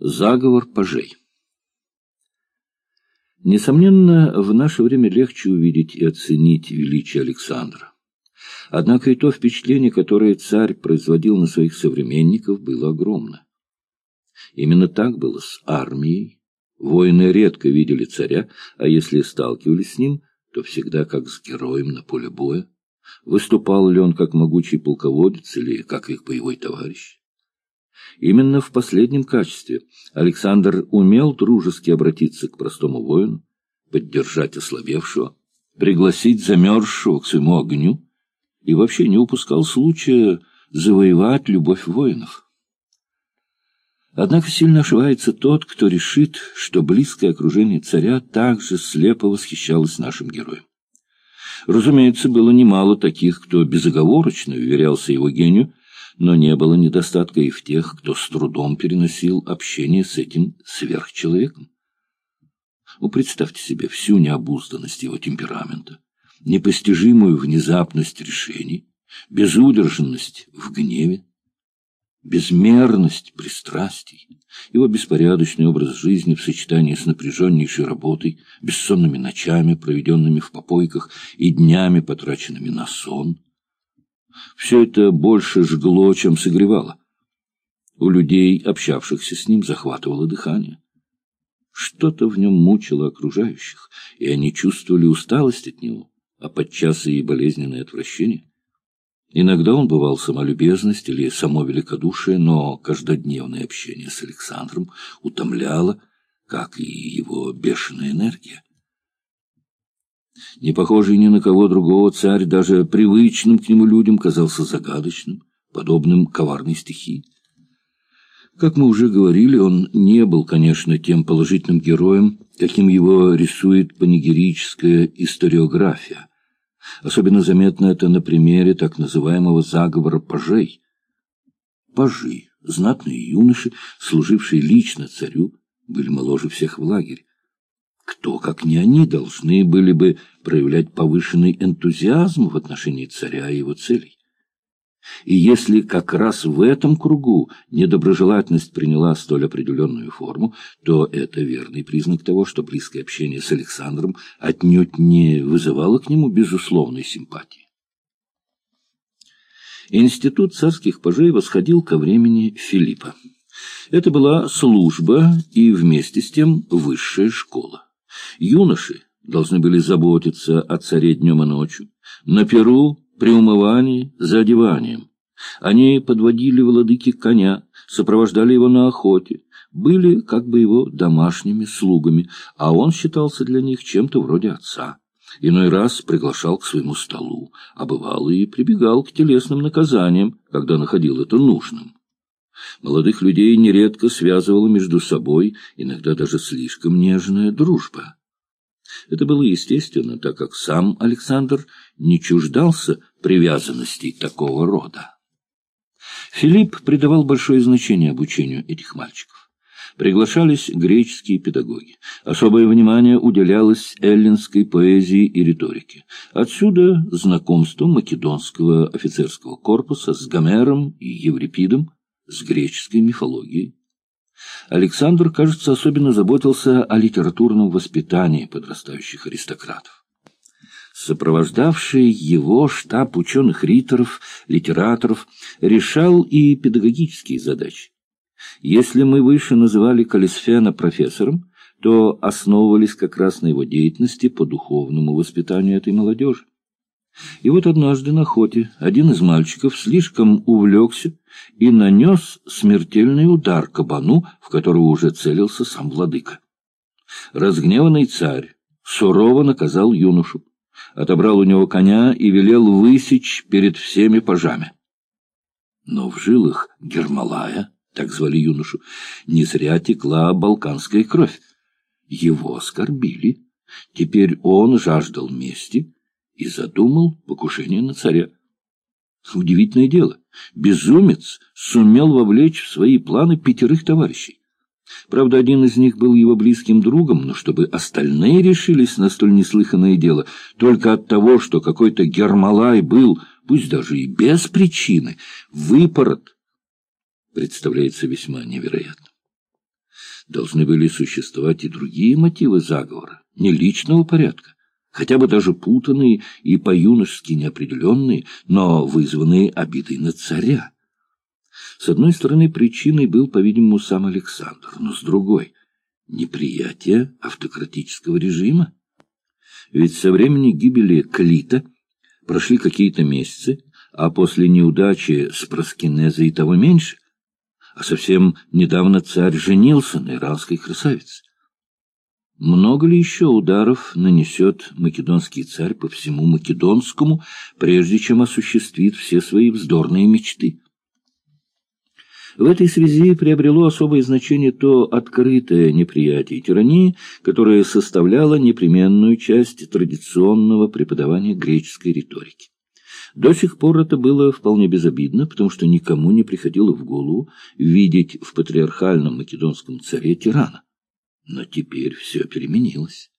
Заговор пажей. Несомненно, в наше время легче увидеть и оценить величие Александра. Однако и то впечатление, которое царь производил на своих современников, было огромно. Именно так было с армией. Воины редко видели царя, а если сталкивались с ним, то всегда как с героем на поле боя. Выступал ли он как могучий полководец или как их боевой товарищ? Именно в последнем качестве Александр умел дружески обратиться к простому воину, поддержать ослабевшего, пригласить замерзшего к своему огню и вообще не упускал случая завоевать любовь воинов. Однако сильно ошибается тот, кто решит, что близкое окружение царя также слепо восхищалось нашим героем. Разумеется, было немало таких, кто безоговорочно уверялся его гению, но не было недостатка и в тех, кто с трудом переносил общение с этим сверхчеловеком. Ну, представьте себе всю необузданность его темперамента, непостижимую внезапность решений, безудержанность в гневе, безмерность пристрастий, его беспорядочный образ жизни в сочетании с напряженнейшей работой, бессонными ночами, проведенными в попойках, и днями, потраченными на сон — все это больше жгло, чем согревало. У людей, общавшихся с ним, захватывало дыхание. Что-то в нем мучило окружающих, и они чувствовали усталость от него, а подчас и болезненное отвращение. Иногда он бывал самолюбезность или само великодушие, но каждодневное общение с Александром утомляло, как и его бешеная энергия. Не похожий ни на кого другого царь, даже привычным к нему людям, казался загадочным, подобным коварной стихии. Как мы уже говорили, он не был, конечно, тем положительным героем, каким его рисует панигерическая историография. Особенно заметно это на примере так называемого заговора пажей. Пажи, знатные юноши, служившие лично царю, были моложе всех в лагере. Кто, как не они, должны были бы проявлять повышенный энтузиазм в отношении царя и его целей? И если как раз в этом кругу недоброжелательность приняла столь определенную форму, то это верный признак того, что близкое общение с Александром отнюдь не вызывало к нему безусловной симпатии. Институт царских пажей восходил ко времени Филиппа. Это была служба и вместе с тем высшая школа. Юноши должны были заботиться о царе днем и ночью, на перу, при умывании, за одеванием. Они подводили владыки коня, сопровождали его на охоте, были как бы его домашними слугами, а он считался для них чем-то вроде отца. Иной раз приглашал к своему столу, а бывало и прибегал к телесным наказаниям, когда находил это нужным. Молодых людей нередко связывала между собой, иногда даже слишком нежная дружба. Это было естественно, так как сам Александр не чуждался привязанностей такого рода. Филипп придавал большое значение обучению этих мальчиков. Приглашались греческие педагоги. Особое внимание уделялось эллинской поэзии и риторике. Отсюда знакомство македонского офицерского корпуса с Гомером и Еврипидом, с греческой мифологией. Александр, кажется, особенно заботился о литературном воспитании подрастающих аристократов. Сопровождавший его штаб ученых-риторов, литераторов, решал и педагогические задачи. Если мы выше называли Калисфена профессором, то основывались как раз на его деятельности по духовному воспитанию этой молодежи. И вот однажды на охоте один из мальчиков слишком увлекся и нанес смертельный удар кабану, в которого уже целился сам владыка. Разгневанный царь сурово наказал юношу, отобрал у него коня и велел высечь перед всеми пажами. Но в жилах Гермалая, так звали юношу, не зря текла балканская кровь. Его оскорбили. Теперь он жаждал мести и задумал покушение на царя. Удивительное дело, безумец сумел вовлечь в свои планы пятерых товарищей. Правда, один из них был его близким другом, но чтобы остальные решились на столь неслыханное дело, только от того, что какой-то Гермалай был, пусть даже и без причины, выпорот, представляется весьма невероятным. Должны были существовать и другие мотивы заговора, не личного порядка, хотя бы даже путанные и по-юношески неопределенные, но вызванные обидой на царя. С одной стороны, причиной был, по-видимому, сам Александр, но с другой — неприятие автократического режима. Ведь со времени гибели Клита прошли какие-то месяцы, а после неудачи с Проскинезой и того меньше, а совсем недавно царь женился на иранской красавице. Много ли еще ударов нанесет македонский царь по всему македонскому, прежде чем осуществит все свои вздорные мечты? В этой связи приобрело особое значение то открытое неприятие тирании, которое составляло непременную часть традиционного преподавания греческой риторики. До сих пор это было вполне безобидно, потому что никому не приходило в голову видеть в патриархальном македонском царе тирана. Но теперь все переменилось.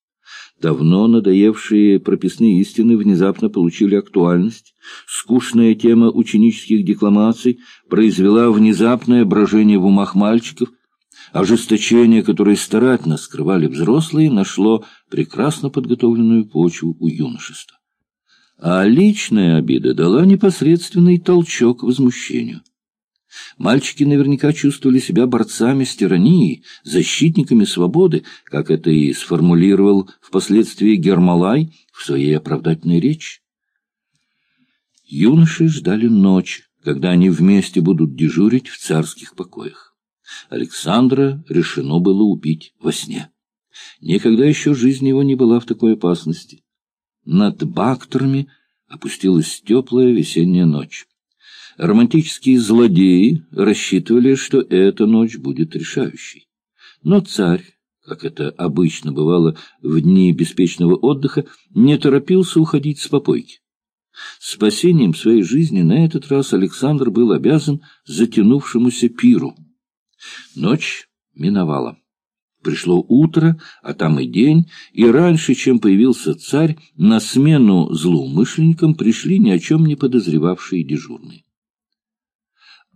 Давно надоевшие прописные истины внезапно получили актуальность. Скучная тема ученических декламаций произвела внезапное брожение в умах мальчиков. Ожесточение, которое старательно скрывали взрослые, нашло прекрасно подготовленную почву у юношества. А личная обида дала непосредственный толчок возмущению. Мальчики наверняка чувствовали себя борцами с тиранией, защитниками свободы, как это и сформулировал впоследствии Гермалай в своей оправдательной речи. Юноши ждали ночи, когда они вместе будут дежурить в царских покоях. Александра решено было убить во сне. Никогда еще жизнь его не была в такой опасности. Над Бактерами опустилась теплая весенняя ночь. Романтические злодеи рассчитывали, что эта ночь будет решающей. Но царь, как это обычно бывало в дни беспечного отдыха, не торопился уходить с попойки. Спасением своей жизни на этот раз Александр был обязан затянувшемуся пиру. Ночь миновала. Пришло утро, а там и день, и раньше, чем появился царь, на смену злоумышленникам пришли ни о чем не подозревавшие дежурные.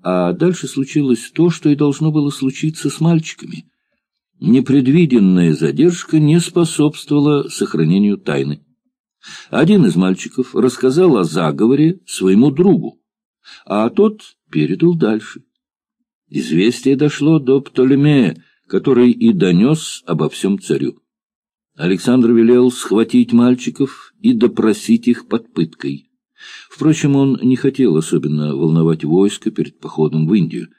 А дальше случилось то, что и должно было случиться с мальчиками. Непредвиденная задержка не способствовала сохранению тайны. Один из мальчиков рассказал о заговоре своему другу, а тот передал дальше. Известие дошло до Птолемея, который и донес обо всем царю. Александр велел схватить мальчиков и допросить их под пыткой. Впрочем, он не хотел особенно волновать войско перед походом в Индию.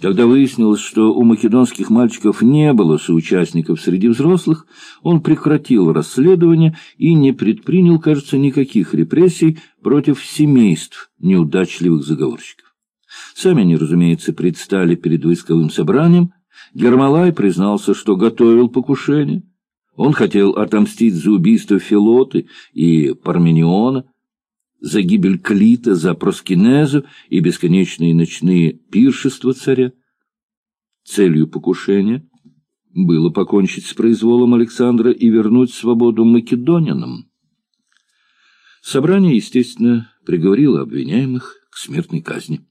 Когда выяснилось, что у македонских мальчиков не было соучастников среди взрослых, он прекратил расследование и не предпринял, кажется, никаких репрессий против семейств неудачливых заговорщиков. Сами они, разумеется, предстали перед войсковым собранием. Гермалай признался, что готовил покушение. Он хотел отомстить за убийство Филоты и Пармениона, за гибель Клита, за проскинезу и бесконечные ночные пиршества царя. Целью покушения было покончить с произволом Александра и вернуть свободу македонянам. Собрание, естественно, приговорило обвиняемых к смертной казни.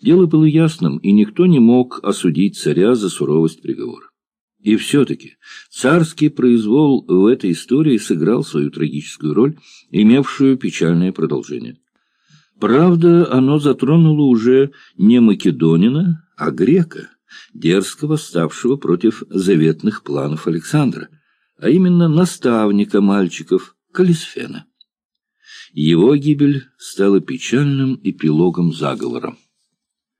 Дело было ясным, и никто не мог осудить царя за суровость приговора. И все-таки царский произвол в этой истории сыграл свою трагическую роль, имевшую печальное продолжение. Правда, оно затронуло уже не македонина, а грека, дерзко восставшего против заветных планов Александра, а именно наставника мальчиков Калисфена. Его гибель стала печальным эпилогом заговора.